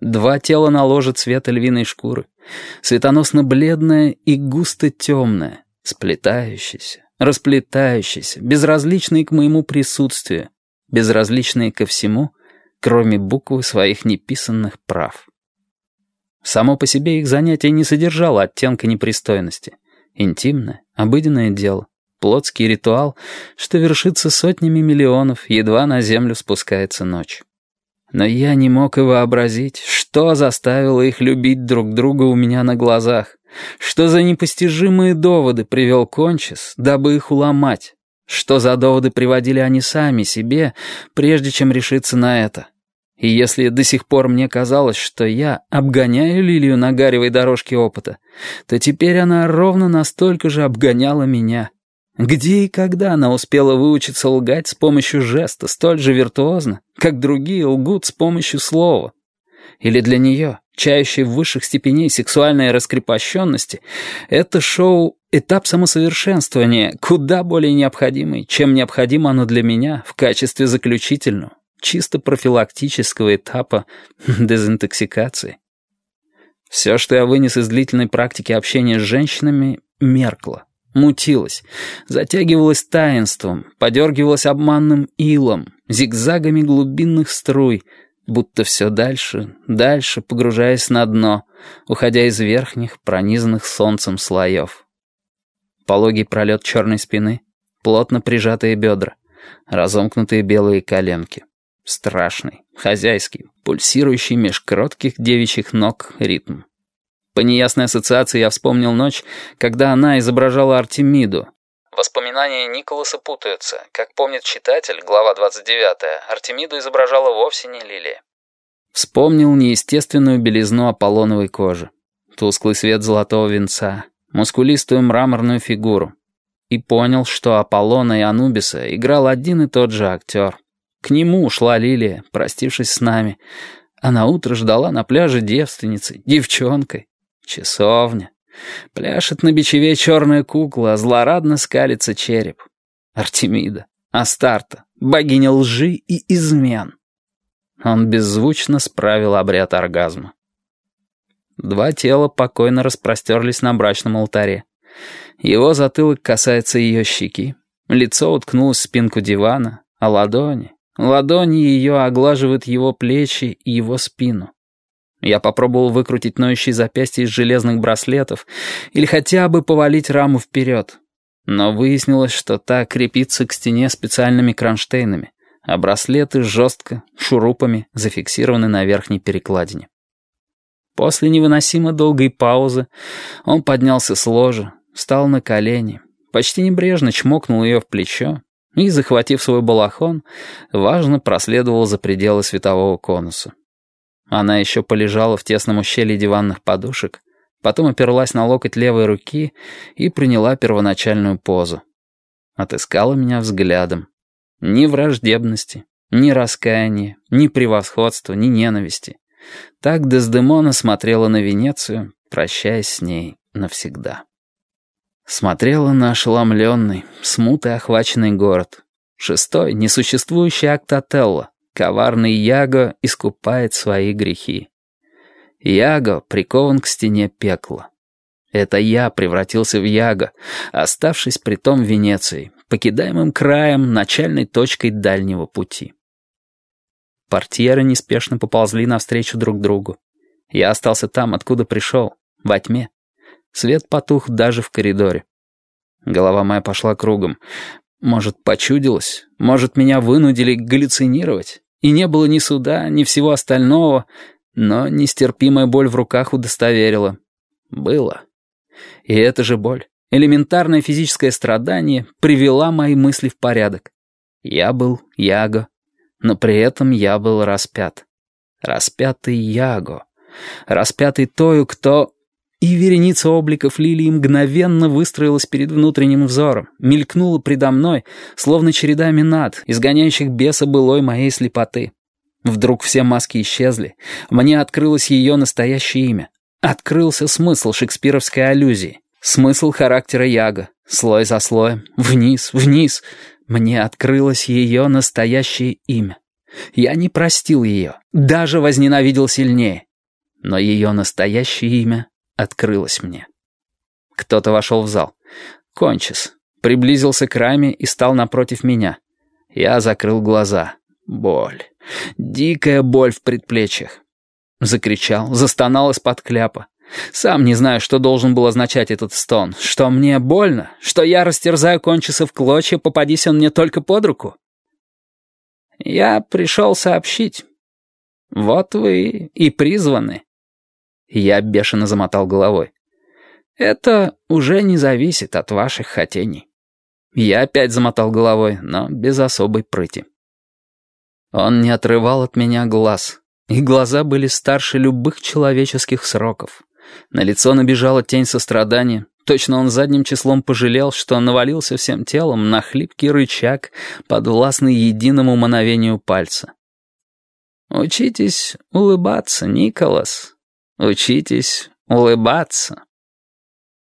Два тела наложат цвета львиной шкуры, светоносно-бледное и густо-темное, сплетающееся, расплетающееся, безразличные к моему присутствию, безразличные ко всему, кроме буквы своих неписанных прав. Само по себе их занятие не содержало оттенка непристойности. Интимное, обыденное дело, плотский ритуал, что вершится сотнями миллионов, едва на землю спускается ночь. Но я не мог и вообразить, что заставило их любить друг друга у меня на глазах, что за непостижимые доводы привел Кончис, дабы их уломать, что за доводы приводили они сами себе, прежде чем решиться на это. И если до сих пор мне казалось, что я обгоняю Лилию на гаревой дорожке опыта, то теперь она ровно настолько же обгоняла меня — где и когда она успела выучиться лгать с помощью жеста столь же виртуозно, как другие лгут с помощью слова? Или для нее, чающей в высших степеней сексуальной раскрепощенности, это шоу — этап самосовершенствования, куда более необходимый, чем необходимо оно для меня в качестве заключительного, чисто профилактического этапа дезинтоксикации? Все, что я вынес из длительной практики общения с женщинами, меркло мутилась, затягивалась таинством, подергивалась обманным илом, зигзагами глубинных струй, будто все дальше, дальше погружаясь на дно, уходя из верхних, пронизанных солнцем слоев. Пологий пролет черной спины, плотно прижатые бедра, разомкнутые белые коленки. Страшный, хозяйский, пульсирующий меж кротких девичьих ног ритм. По неясной ассоциации я вспомнил ночь, когда она изображала Артемиду. Воспоминания Николаса путаются. Как помнит читатель, глава 29, Артемиду изображала вовсе не Лилия. Вспомнил неестественную белизну Аполлоновой кожи, тусклый свет золотого венца, мускулистую мраморную фигуру. И понял, что Аполлона и Анубиса играл один и тот же актер. К нему ушла Лилия, простившись с нами, а на утро ждала на пляже девственницей, девчонкой. Часовня. Пляшет на бичеве черная кукла, а злорадно скалится череп. Артемида, Астарта, богиня лжи и измен. Он беззвучно справил обряд оргазма. Два тела покойно распростерлись на брачном алтаре. Его затылок касается ее щеки, лицо уткнулось в спинку дивана, а ладони, ладони ее оглаживают его плечи и его спину. Я попробовал выкрутить ноющие запястья из железных браслетов или хотя бы повалить раму вперед. Но выяснилось, что та крепится к стене специальными кронштейнами, а браслеты жестко, шурупами, зафиксированы на верхней перекладине. После невыносимо долгой паузы он поднялся с ложа, встал на колени, почти небрежно чмокнул ее в плечо и, захватив свой балахон, важно проследовал за пределы светового конуса. Она еще полежала в тесном ущелье диванных подушек, потом оперлась на локоть левой руки и приняла первоначальную позу. Отыскала меня взглядом. Ни враждебности, ни раскаяния, ни превосходства, ни ненависти. Так Дездемона смотрела на Венецию, прощаясь с ней навсегда. Смотрела на ошеломленный, смутой охваченный город. Шестой, несуществующий акт Отелло, коварный Яго искупает свои грехи. Яго прикован к стене пекла. Это я превратился в Яго, оставшись при том Венецией, покидаемым краем, начальной точкой дальнего пути. Портьеры неспешно поползли навстречу друг другу. Я остался там, откуда пришел, во тьме. Свет потух даже в коридоре. Голова моя пошла кругом. Может, почудилось? Может, меня вынудили галлюцинировать? И не было ни суда, ни всего остального, но нестерпимая боль в руках удостоверила. Было. И эта же боль, элементарное физическое страдание, привела мои мысли в порядок. Я был Яго, но при этом я был распят. Распятый Яго. Распятый тою, кто... И вереница обликов лилии мгновенно выстроилась перед внутренним взором, мелькнула предо мной, словно череда минат, изгоняющих беса былой моей слепоты. Вдруг все маски исчезли, мне открылось ее настоящее имя. Открылся смысл шекспировской аллюзии, смысл характера Яга, слой за слоем, вниз, вниз. Мне открылось ее настоящее имя. Я не простил ее, даже возненавидел сильнее. Но ее настоящее имя открылось мне. Кто-то вошел в зал. Кончис. Приблизился к раме и стал напротив меня. Я закрыл глаза. Боль. Дикая боль в предплечьях. Закричал, застонал из-под кляпа. Сам не знаю, что должен был означать этот стон. Что мне больно? Что я растерзаю кончиса в клочья, попадись он мне только под руку? Я пришел сообщить. Вот вы и призваны. Я бешено замотал головой. Это уже не зависит от ваших хотений. Я опять замотал головой, но без особой прыти. Он не отрывал от меня глаз, и глаза были старше любых человеческих сроков. На лицо набежала тень сострадания. Точно он задним числом пожалел, что навалился всем телом на хлипкий рычаг, подвластный единому мановению пальца. «Учитесь улыбаться, Николас. Учитесь улыбаться».